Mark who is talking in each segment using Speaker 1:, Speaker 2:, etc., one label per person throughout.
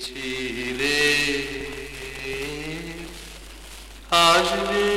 Speaker 1: ছিলে আসবে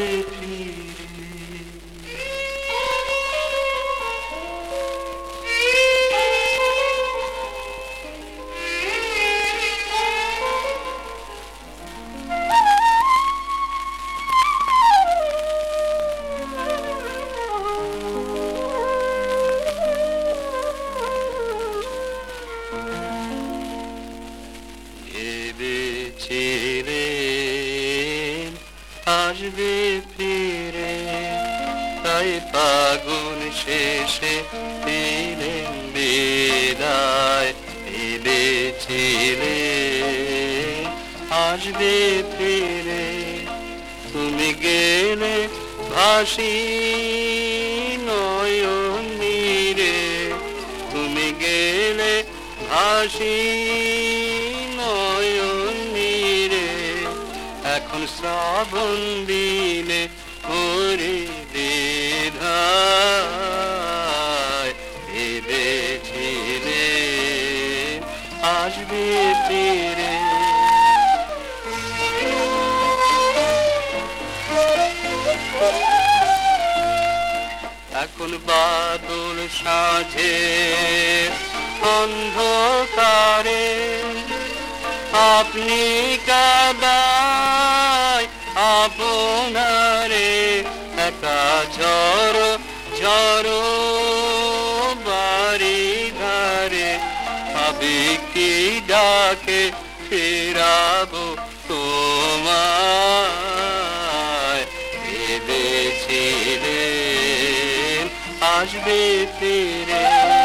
Speaker 1: ভেবেছিলে আসবে ফিরে, তাই ফাগুন শেষে দিলেন বিদায় ভেবেছিলে আসবে ফিরে, তুমি গেলে ভাসি নয়ন নীরে। তুমি গেলে ভাসি এখন শ্রাবণ দিনে করে দ্বিধায় ভেবেছিলে আসবে ফিরে। এখন বাদল সাজে অন্ধকারে। আপনি কাদায় আপনারে একা ঝড় ঝড় বাড়ি ধারে আবেগকে ডাকে ফেরাবো তোমায়? ভেবেছিলেন আসবে ফিরে।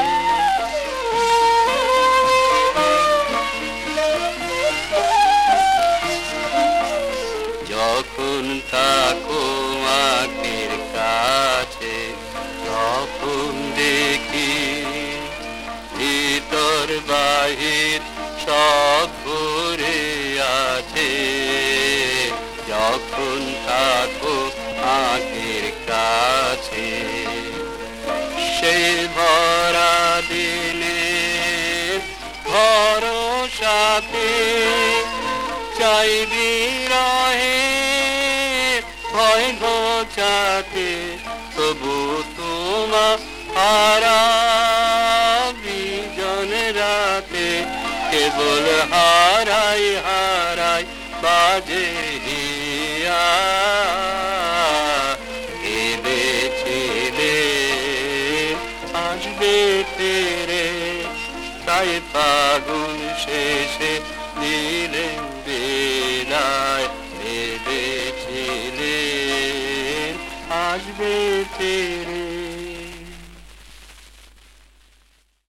Speaker 1: যখন থাকো মাকের কাছে, তখন দেখি ভিতর বাহির সব ভরে আছে। যখন থাকো মাকের কাছে সে ভরা দিনে ভরসাতে চাইবি রহে ভয় ঘোচাতে, তবু তোমা হারা বিজন রাতে কেবল হারাই হারাই বাজে হিয়া। ভেবেছিলে আসবে তাই ফাগুন শেষে आज भी तेरे।